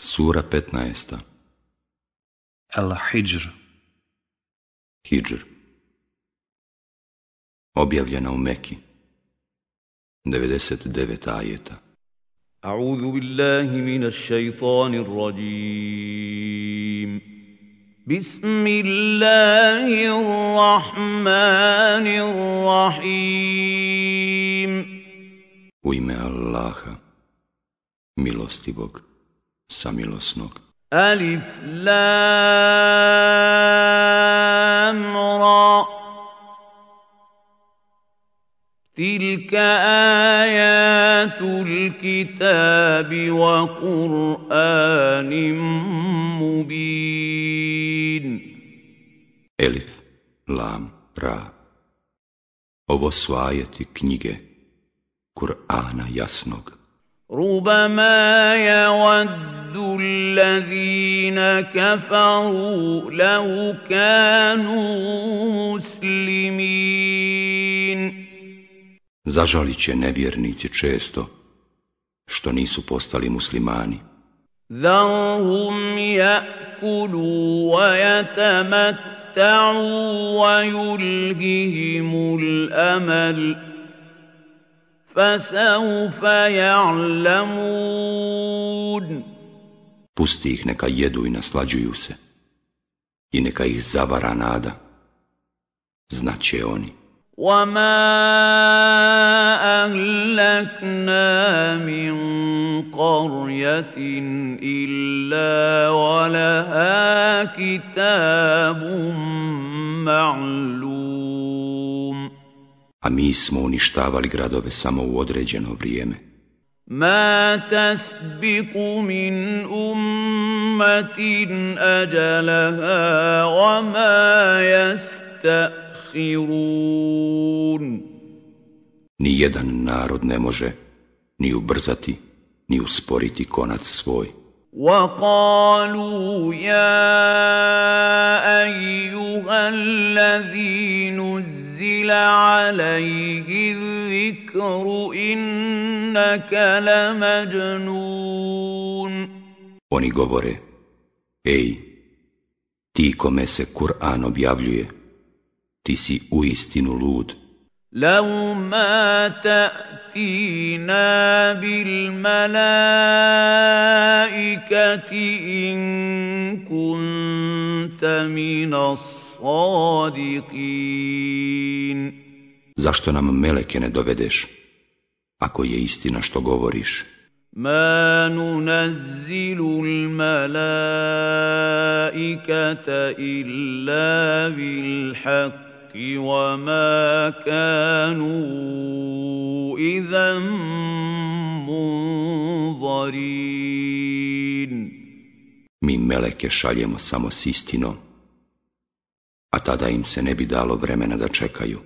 Sura 15. Al-Hijr. Hijr. Objavljena u Meki 99 ajeta. A'udhu billahi minas shaitanir rajim. Bismillahirrahmanirrahim U ime Allaha, milostivog, samilosnog. ألف لام را تلك آيات الكتاب وقرآن مبين Elif, Lam, Ra. Ovo su ajeti knjige, Kur'ana jasnog. ربما يود الذين كفروا لو كانوا مسلمين Zažalit će nevjernici često, što nisu postali muslimani. ذرهم ياكلوا ويتمتعوا ويلههم الامل فسوف يعلمون Pusti ih neka jedu i naslađuju se. I neka ih zavara nada. Znaće oni. وما اهلكنا من قريه الا ولها كتاب معلوم A mi smo uništavali gradove samo u određeno vrijeme. ما تسبق من امه اجلها وما يستاخرون Ni jedan narod ne može ni ubrzati, ni usporiti konac svoj. وقالوا يا ايها الذي نزل عليه الذكر انك لمجنون Oni govore, ej, ti kome se Kur'an objavljuje, ti si uistinu lud. لو ما تاتينا بالملائكه ان كنت من الصادقين Zašto nam meleke ne dovedeš, ako je istina što govoriš? ما ننزل الملائكه الا بالحق وما كانوا اذا منظرين Mi meleke šaljemo samo s istinom, a tada im se ne bi dalo vremena da čekaju.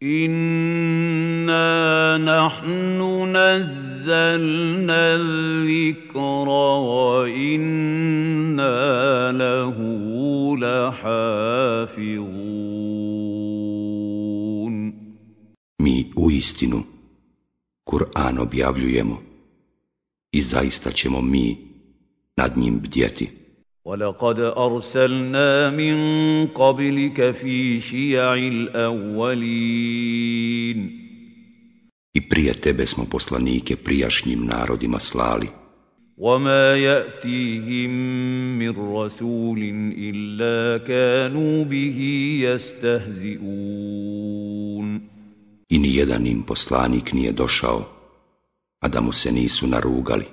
Inna nahnu nazzalna zikra wa inna lahu lahafirun. Mi u istinu Kur'an objavljujemo i zaista ćemo mi nad njim bdjeti. ولقد ارسلنا من قبلك في شيع الاولين I prije tebe smo poslanike prijašnjim narodima slali. وما ياتيهم من رسول الا كانوا به يستهزئون I ni jedan im poslanik nije došao, a da mu se nisu narugali.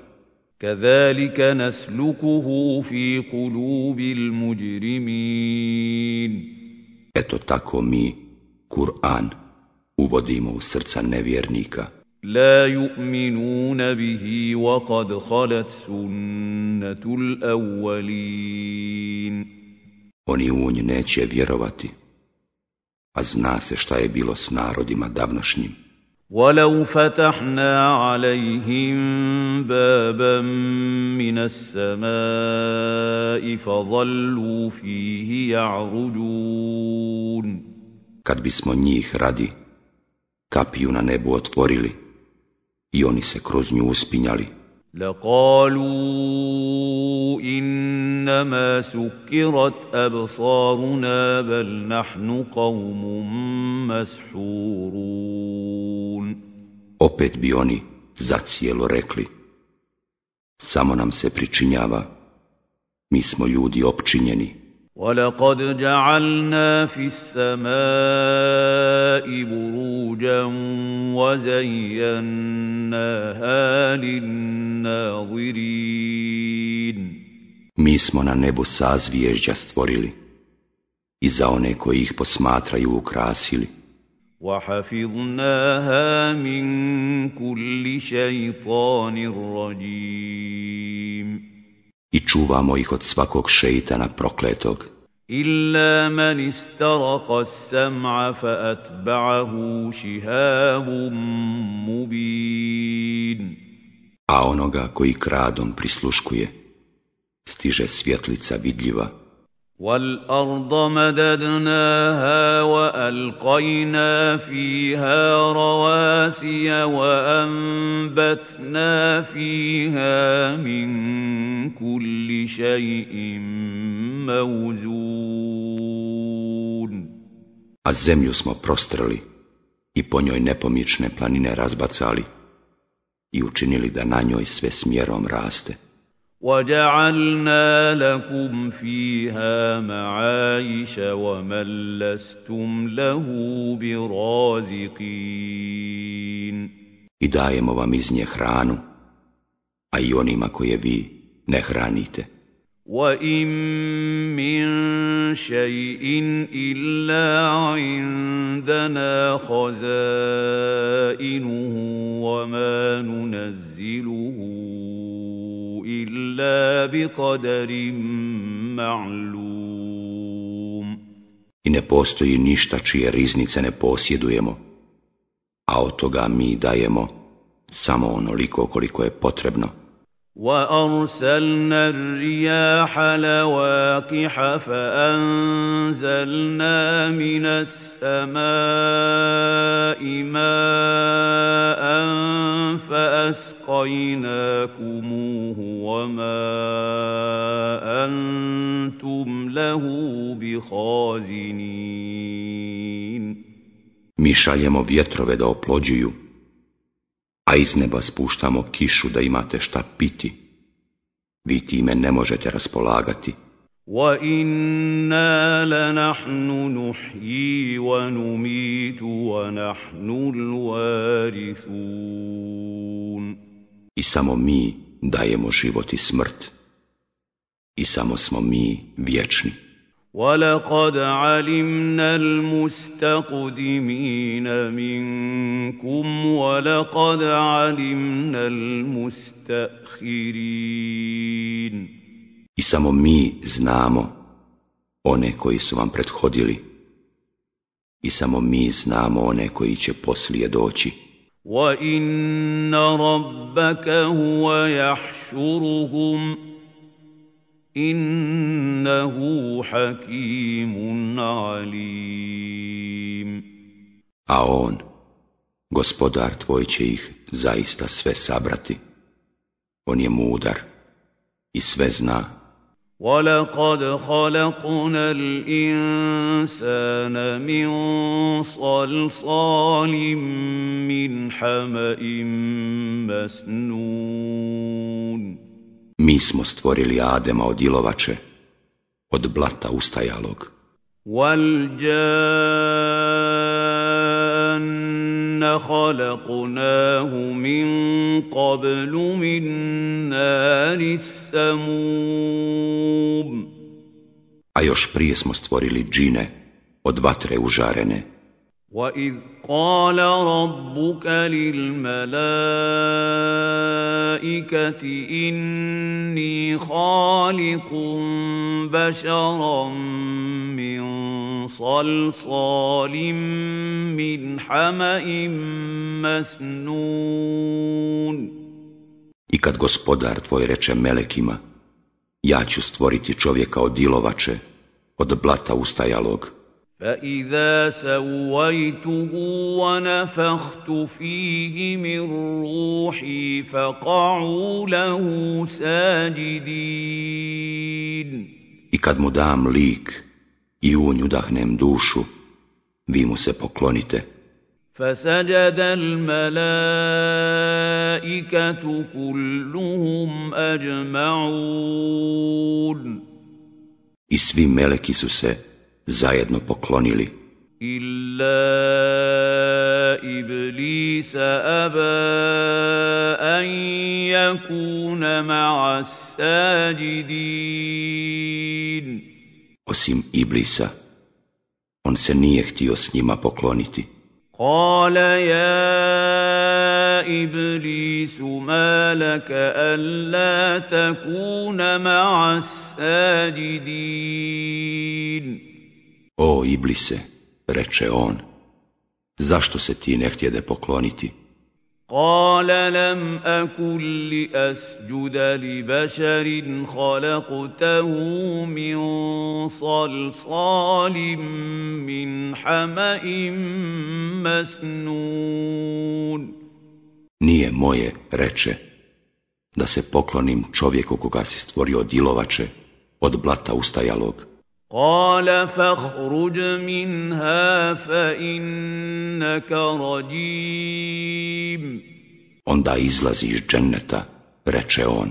كذلك نسلكه في قلوب المجرمين Eto tako mi, Kur'an, uvodimo u srca nevjernika. لا يؤمنون به وقد خلت سنه الاولين Oni u nj neće vjerovati, a zna se šta je bilo s narodima davnošnjim. ولو فتحنا عليهم بابا من السماء فظلوا فيه يعرجون Kad bismo njih radi kapiju na nebu otvorili i oni se kroz nju uspinjali, لقالوا إنما سكرت أبصارنا بل نحن قوم مسحورون Opet bi oni zacijelo rekli, samo nam se pričinjava, mi smo ljudi opčinjeni. ولقد جعلنا في السماء بروجا وزيناها للناظرين Mi smo na nebu sazviježđa stvorili i za one koji ih posmatraju ukrasili. وحفظناها من كل شيطان رجيم i čuvamo ih od svakog šeitana prokletog. إلا من استرق السمع فأتبعه شهاب مبين A onoga koji kradom prisluškuje, stiže svjetlica vidljiva. والأرض مددناها وألقينا فيها رواسي وأنبتنا فيها من كل شيء موزون A zemlju smo prostrali i po njoj nepomične planine razbacali i učinili da na njoj sve smjerom raste. وجعلنا لكم فيها معايش ومن لستم له برازقين I dajemo vam iz nje hranu, a i onima koje vi ne hranite. وإن من شيء إلا عندنا خزائنه وما ننزله إلا بقدر معلوم I ne postoji ništa čije riznice ne posjedujemo, a od toga mi dajemo samo onoliko koliko je potrebno. وأرسلنا الرياح لواقح فأنزلنا من السماء ماء فأسقيناكموه وما أنتم له بخازنين. Mi šaljemo vjetrove da oplođuju, a iz neba spuštamo kišu da imate šta piti. Vi time ne možete raspolagati. وإنا لنحن نحيي ونميت ونحن الوارثون I samo mi dajemo život i smrt. I samo smo mi vječni. ولقد علمنا المستقدمين منكم ولقد علمنا المستأخرين I samo mi znamo one koji su vam prethodili. I samo mi znamo one koji će poslije doći. وإن ربك هو يحشرهم إنه حكيم عليم A on, gospodar tvoj će ih zaista sve sabrati. On je mudar i sve zna. ولقد خلقنا الإنسان من صلصال من حمأ مسنون Mi smo stvorili Adema od ilovače, od blata ustajalog. والجان خلقناه من قبل من نار السموم A još prije smo stvorili džine od vatre užarene. وإذ قال ربك للملائكة إني خالق بشرا من صلصال من حمأ مسنون I kad gospodar tvoj reče melekima, ja ću stvoriti čovjeka od ilovače, od blata ustajalog. فإذا سويته ونفخت فيه من روحي فقعوا له ساجدين I kad mu dam lik i u nju dahnem dušu, vi mu se poklonite. فسجد الملائكة كلهم أجمعون I svi meleki su se zajedno poklonili. إلا إبليس أبى أن يكون مع الساجدين Osim Iblisa, on se nije htio s njima pokloniti. قال يا إبليس ما لك ألا تكون مع الساجدين O Iblise, reče on, zašto se ti ne htjede pokloniti? قال لم أكن لأسجد لبشر خلقته من صلصال من حمأ مسنون Nije moje, reče, da se poklonim čovjeku koga si stvorio od ilovače, od blata ustajalog. قال فاخرج منها فإنك رجيم Onda izlazi iz dženneta, reče on,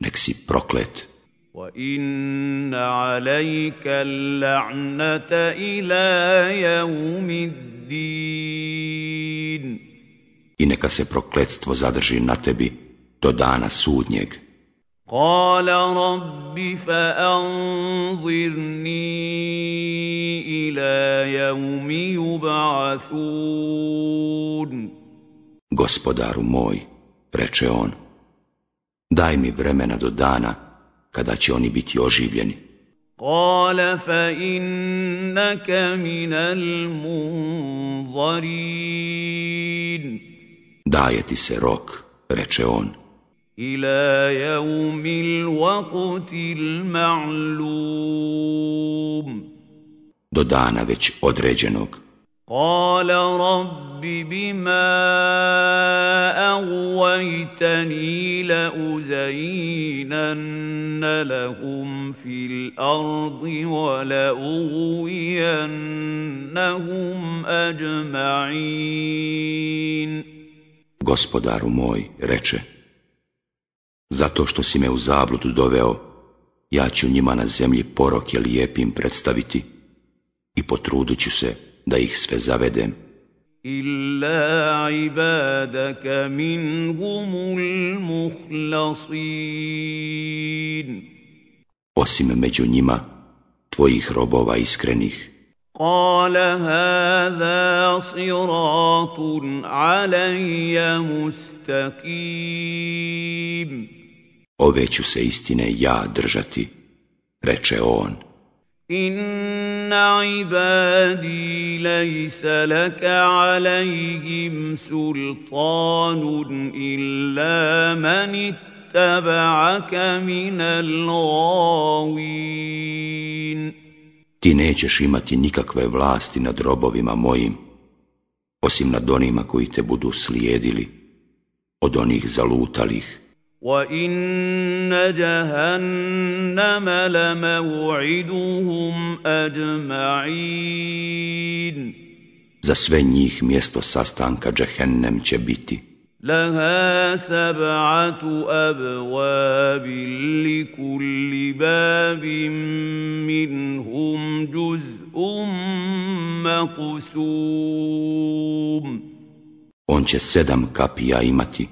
nek si proklet وإن عليك اللعنة إلى يوم الدين i neka se prokletstvo zadrži na tebi do dana sudnjeg. قال رب فأنظرني إلى يوم يبعثون Gospodaru moj, reče on, daj mi vremena do dana kada će oni biti oživljeni. قال فإنك من المنظرين Daje ti se rok, reče on, إلى يوم الوقت المعلوم do dana već određenog. قال رب بما أغويتني لأزينن لهم في الأرض ولأغوينهم أجمعين Gospodaru moj, reče, zato što si me u zabludu doveo, ja ću njima na zemlji poroke lijepim predstaviti i potrudit ću se da ih sve zavedem. إلا عبادك منهم المخلصين Osim među njima, tvojih robova iskrenih. قال هذا صراط علي مستقيم Ove ću se istine ja držati, reče on. Inna ibadi lejsa laka alajhim sultanun illa mani taba'aka minal gavin. Ti nećeš imati nikakve vlasti nad robovima mojim, osim nad onima koji te budu slijedili, od onih zalutalih. وإن جهنم لموعدهم أجمعين Za sve njih mjesto sastanka džehennem će biti. لها سبعة أبواب لكل باب منهم جزء مقسوم On će sedam kapija imati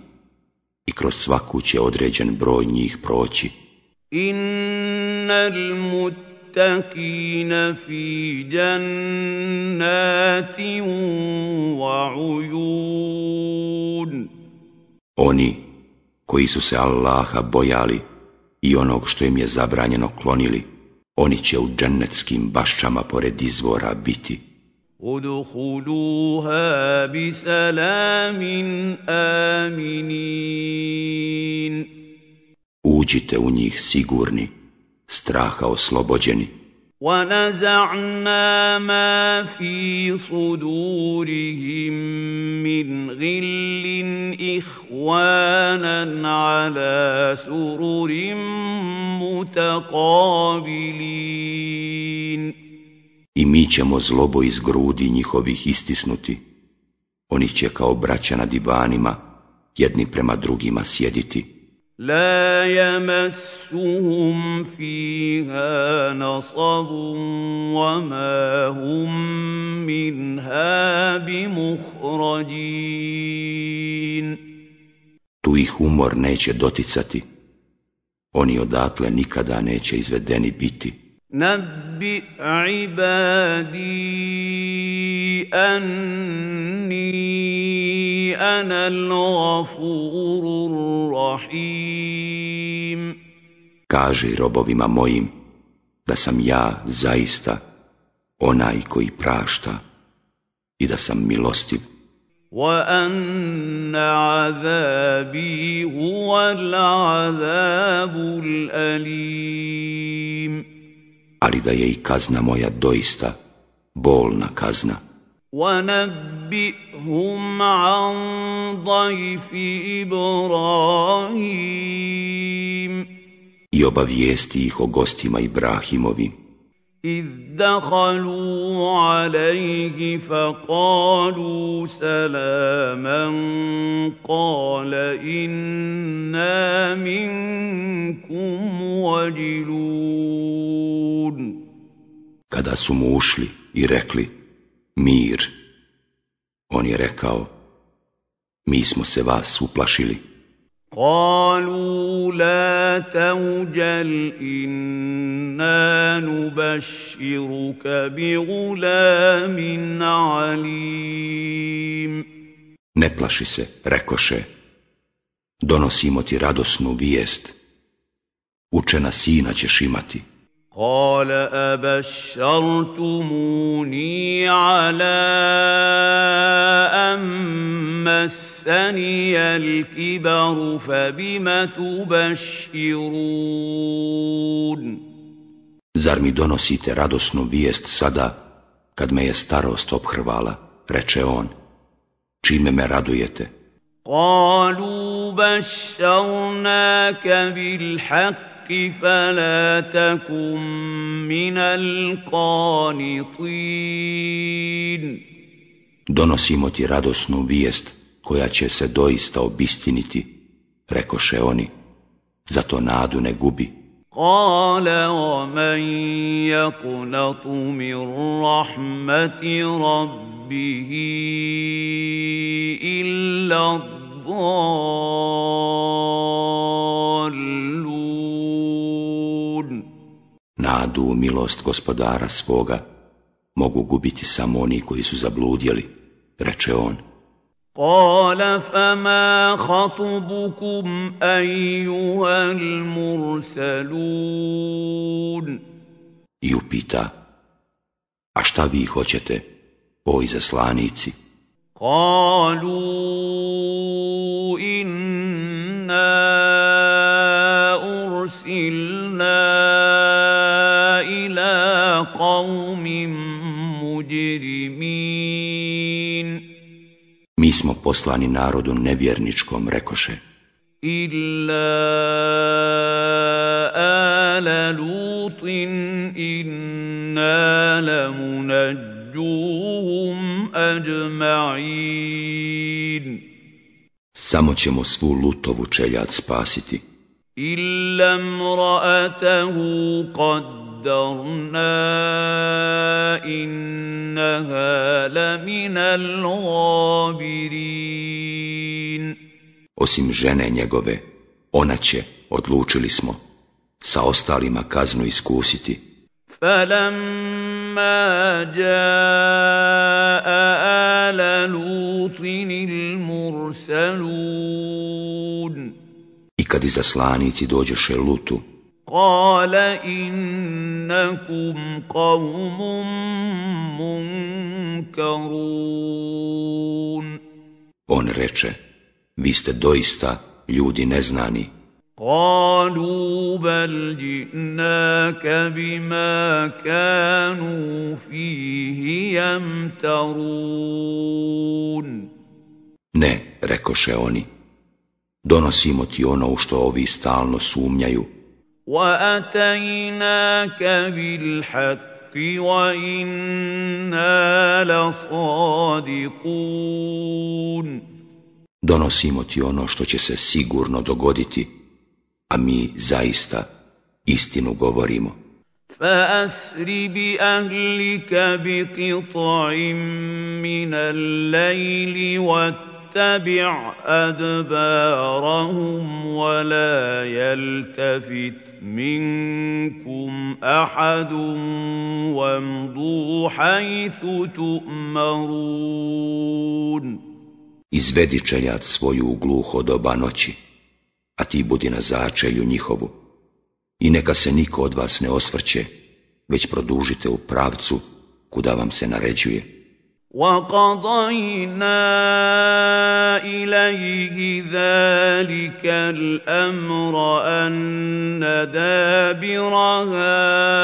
i kroz svaku će određen broj njih proći. Innal muttaqina fi jannatin wa uyun. Oni koji su se Allaha bojali i onog što im je zabranjeno klonili, oni će u džennetskim baščama pored izvora biti. ادخلوها بسلام آمنين Uđite u njih sigurni, straha oslobođeni. ونزعنا ما في صدورهم من غل إخوانا على سرر متقابلين I mi ćemo zlobo iz grudi njihovih istisnuti. Oni će kao braća na divanima, jedni prema drugima sjediti. لا يمسهم فيها نصب وما هم منها بمخرجين Tu ih umor neće doticati. Oni odatle nikada neće izvedeni biti. نبئ عبادي أني أنا الغفور الرحيم Kaži robovima mojim da sam ja zaista onaj koji prašta i da sam milostiv. وأن عذابي هو العذاب الأليم ali da je i kazna moja doista bolna kazna. وَنَبِّئْهُمْ عَنْ ضَيْفِ إِبْرَاهِيمَ I obavijesti ih o gostima Ibrahimovim. إِذْ دَخَلُوا عَلَيْهِ فَقَالُوا سَلَامًا قَالَ إِنَّا مِنْكُمْ وَجِلُونَ Kada su mu ušli i rekli mir, on je rekao mi smo se vas uplašili. قالوا لا توجل إنا نبشرك بغلام عليم Ne plaši se, rekoše, donosimo ti radosnu vijest, učena sina ćeš imati. قال أبشرتموني على أن مسني الكبر فبم تبشرون Zar mi donosite radosnu vijest sada, kad me je starost obhrvala, reče on, čime me radujete? قالوا بشرناك بالحق فلا تكن من القانطين Donosimo ti radosnu vijest koja će se doista obistiniti, rekoše oni, zato nadu ne gubi. قال ومن يقنط من رحمة ربه إلا الضالون Nadu u milost gospodara svoga mogu gubiti samo oni koji su zabludjeli, reče on. قال فما خطبكم أيها المرسلون I upita, a šta vi hoćete, o izaslanici? قالوا إنا أرسلنا إلى قوم smo poslani narodu nevjerničkom, rekoše. Illa ala lutin inna lamunadjuhum ajma'in. Samo ćemo svu lutovu čeljad spasiti. Illa mra'atahu qad قدرنا إنها لمن الغابرين osim žene njegove, ona će, odlučili smo, sa ostalima kaznu iskusiti. فلما جاء آل لوط المرسلون I kad izaslanici dođeše lutu, قال إنكم قوم منكرون on reče, vi ste doista ljudi neznani. قالوا بل جئناك بما كانوا فيه يمترون Ne, rekoše oni, donosimo ti ono u što ovi stalno sumnjaju, واتيناك بالحق وأنا لصادقون Donosimo ti ono što će se sigurno dogoditi, a mi zaista istinu govorimo. فأسر بأهلك بقطع من الليل واتبع أدبارهم ولا يلتفت منكم أحد وامضوا حيث تؤمرون Izvedi čeljat svoju u gluho doba noći, a ti budi na začelju njihovu i neka se niko od vas ne osvrće, već produžite u pravcu kuda vam se naređuje. وَقَضَيْنَا إِلَيْهِ ذَلِكَ الْأَمْرَ أَنَّ دَابِرَ هَؤُلَاءِ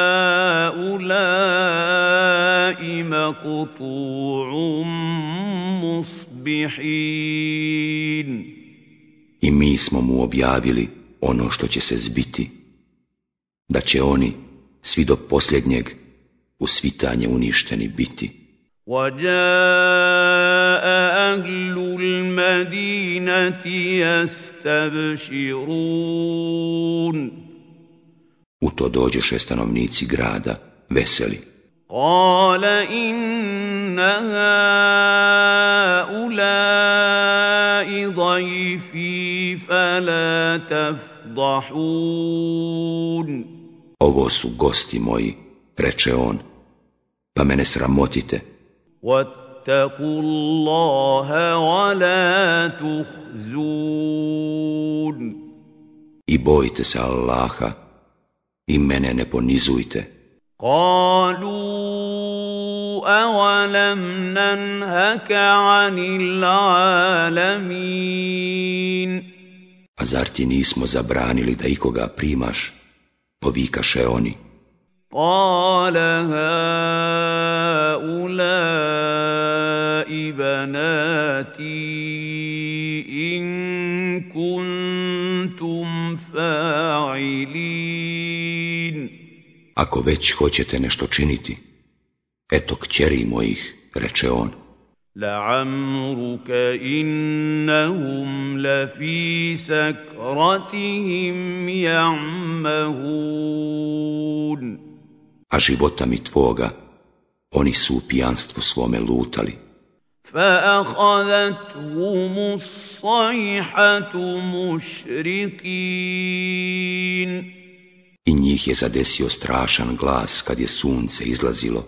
مَقْطُوعٌ مُصْبِحِينَ I mi smo mu objavili ono što će se zbiti, da će oni, svi do posljednjeg, u svitanje uništeni biti. وَجَاءَ أَهْلُ الْمَدِينَةِ يَسْتَبْشِرُونَ U to dođeše stanovnici grada, veseli. قَالَ إِنَّ هَؤُلَاءِ ضَيْفِي فَلَا تَفْضَحُونَ Ovo su gosti moji, reče on, pa mene sramotite. وَاتَّقُوا اللَّهَ وَلَا تُخْزُونَ I bojte se Allaha i mene ne ponizujte. قالوا أولم ننهك عن العالمين A zar ti nismo zabranili da ikoga primaš? Povikaše oni. قال هؤلاء بناتي إن كنتم فاعلين Ako već hoćete nešto činiti, eto kćeri mojih, reče on. لعمرك إنهم لفي سكرتهم يعمهون A života mi tvoga, oni su u pijanstvu svome lutali. فأخذتهم الصيحة مشرقين I njih je zadesio strašan glas kad je sunce izlazilo.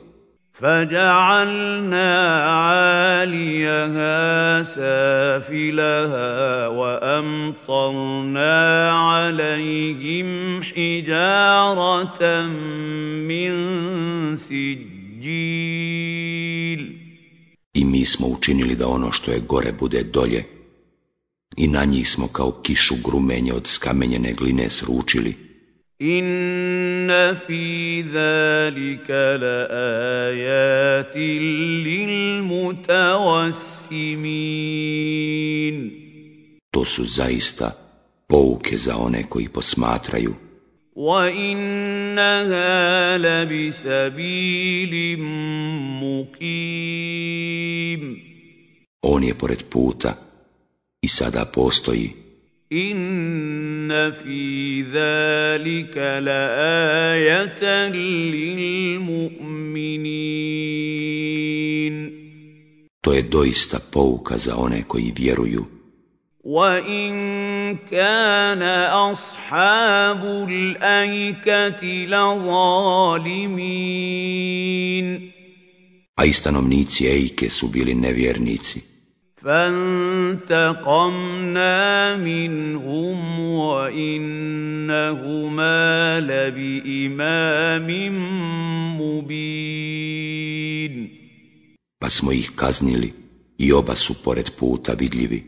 فجعلنا عاليها سافلها وأمطرنا عليهم حجارة من سجيل I mi smo učinili da ono što je gore bude dolje. I na njih smo kao kišu grumenje od skamenjene gline sručili. إن في ذلك لآيات للمتوسمين To su zaista pouke za one koji posmatraju. وإنها لبسبيل مقيم On je pored puta i sada postoji. إن في ذلك لآية للمؤمنين To je doista pouka za one koji vjeruju. وإن كان أصحاب الأيكة لظالمين A i stanovnici Ejke su bili nevjernici. فانتقمنا منهم وإنهما لبإمام مبين Pa smo ih kaznili i oba su pored puta vidljivi.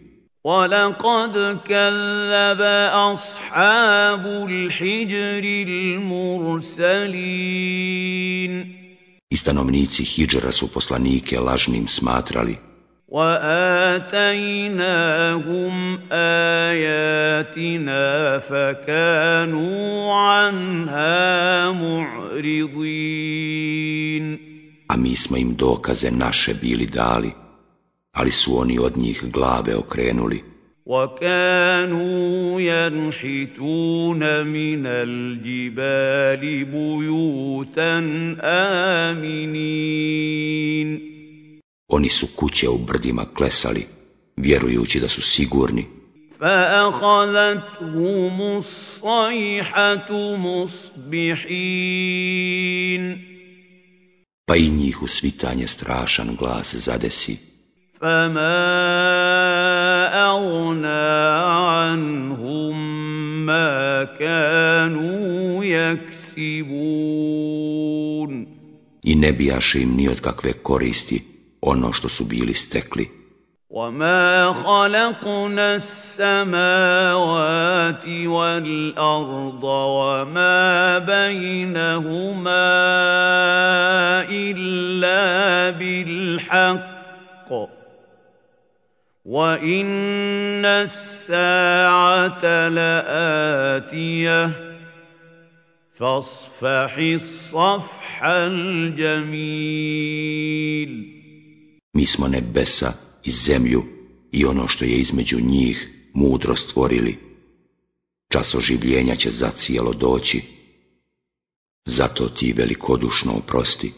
ولقد كذب أصحاب الحجر المرسلين I stanovnici Hidžera su poslanike lažnim smatrali. وآتيناهم آياتنا فكانوا عنها معرضين A mi smo im dokaze naše bili dali, ali su oni od njih glave okrenuli. وكانوا ينحتون من الجبال بيوتا آمنين Oni su kuće u brdima klesali, vjerujući da su sigurni. فأخذتهم الصيحة مصبحين Pa i njih u svitanje strašan glas zadesi. فما أغنى عنهم ما كانوا يكسبون I ne bijaše im ni od kakve koristi ono što su bili stekli. وما خلقنا السماوات والأرض وما بينهما إلا بالحق وإن الساعة لآتية فاصفح الصفح الجميل Mi smo nebesa i zemlju i ono što je između njih mudro stvorili. Čas oživljenja će zacijelo doći. Zato ti velikodušno oprosti.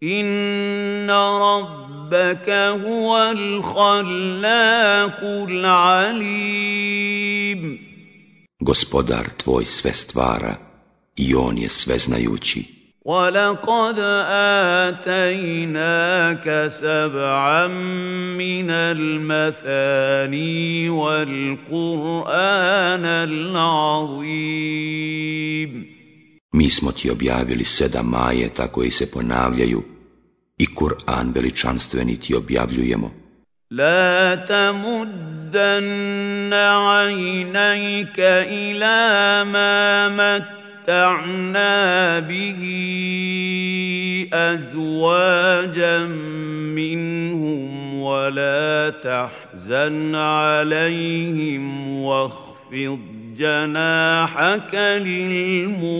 Inna rabbaka huwal khallaqul alim. Gospodar tvoj sve stvara i on je sveznajući. ولقد آتيناك سبعا من المثاني والقرآن العظيم Mi smo ti objavili sedam majeta koji se ponavljaju i Kur'an veličanstveni ti objavljujemo. لا تمدن عينيك إلى ما مت متعنا به أزواجا منهم ولا تحزن عليهم واخفض جناحك للمؤمنين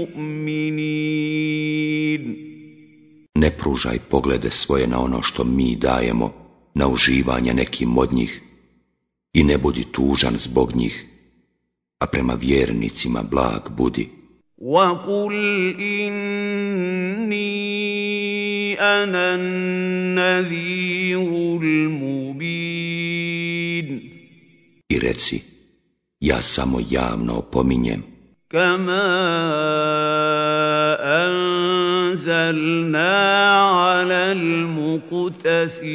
Ne pružaj poglede svoje na ono što mi dajemo, na uživanje nekim od njih, i ne budi tužan zbog njih, a prema vjernicima blag budi. وقل إني أنا النذير المبين I reci, ja samo javno opominjem. كما أنزلنا على المقتسمين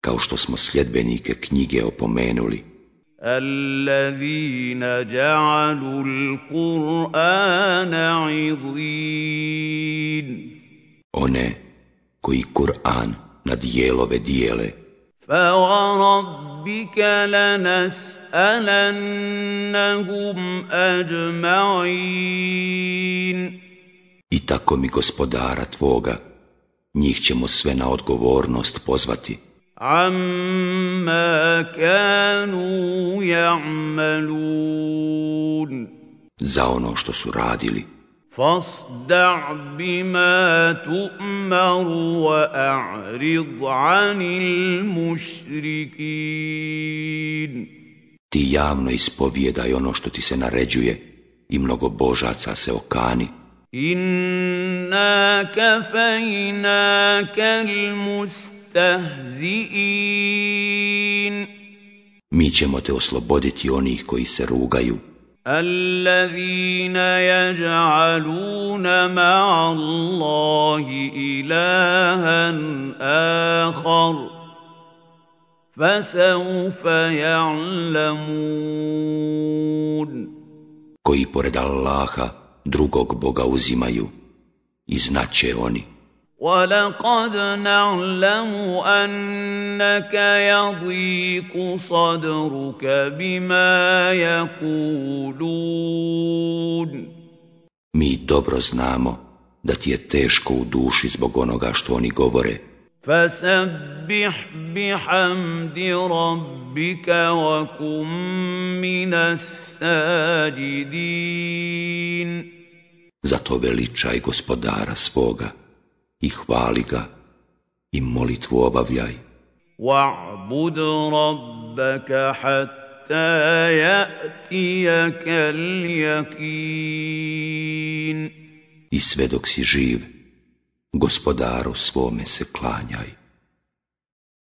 Kao što smo sljedbenike knjige opomenuli. الذين جعلوا القرآن عضين One koji Kur'an na dijelove dijele. فوربك لنسألنهم أجمعين I tako mi gospodara tvoga, njih ćemo sve na odgovornost pozvati. عما كانوا يعملون za ono što su radili. فاصدع بما تؤمر وأعرض عن المشركين Ti javno ispovijedaj ono što ti se naređuje i mnogo božaca se okani. Inna kafajnaka mustahzi'in Mi ćemo te osloboditi onih koji se rugaju. الذين يجعلون مع الله إلها آخر فسوف يعلمون koji pored Allaha drugog Boga uzimaju i znaće oni. ولقد نعلم أنك يضيق صدرك بما يقولون Mi dobro znamo da ti je teško u duši zbog onoga što oni govore. فسبح بحمد ربك وكن من الساجدين Zato veličaj gospodara svoga i hvali ga i molitvu obavljaj. Wa'bud rabbaka hatta ya'tiyaka al-yaqin. I sve dok si živ, gospodaru svome se klanjaj.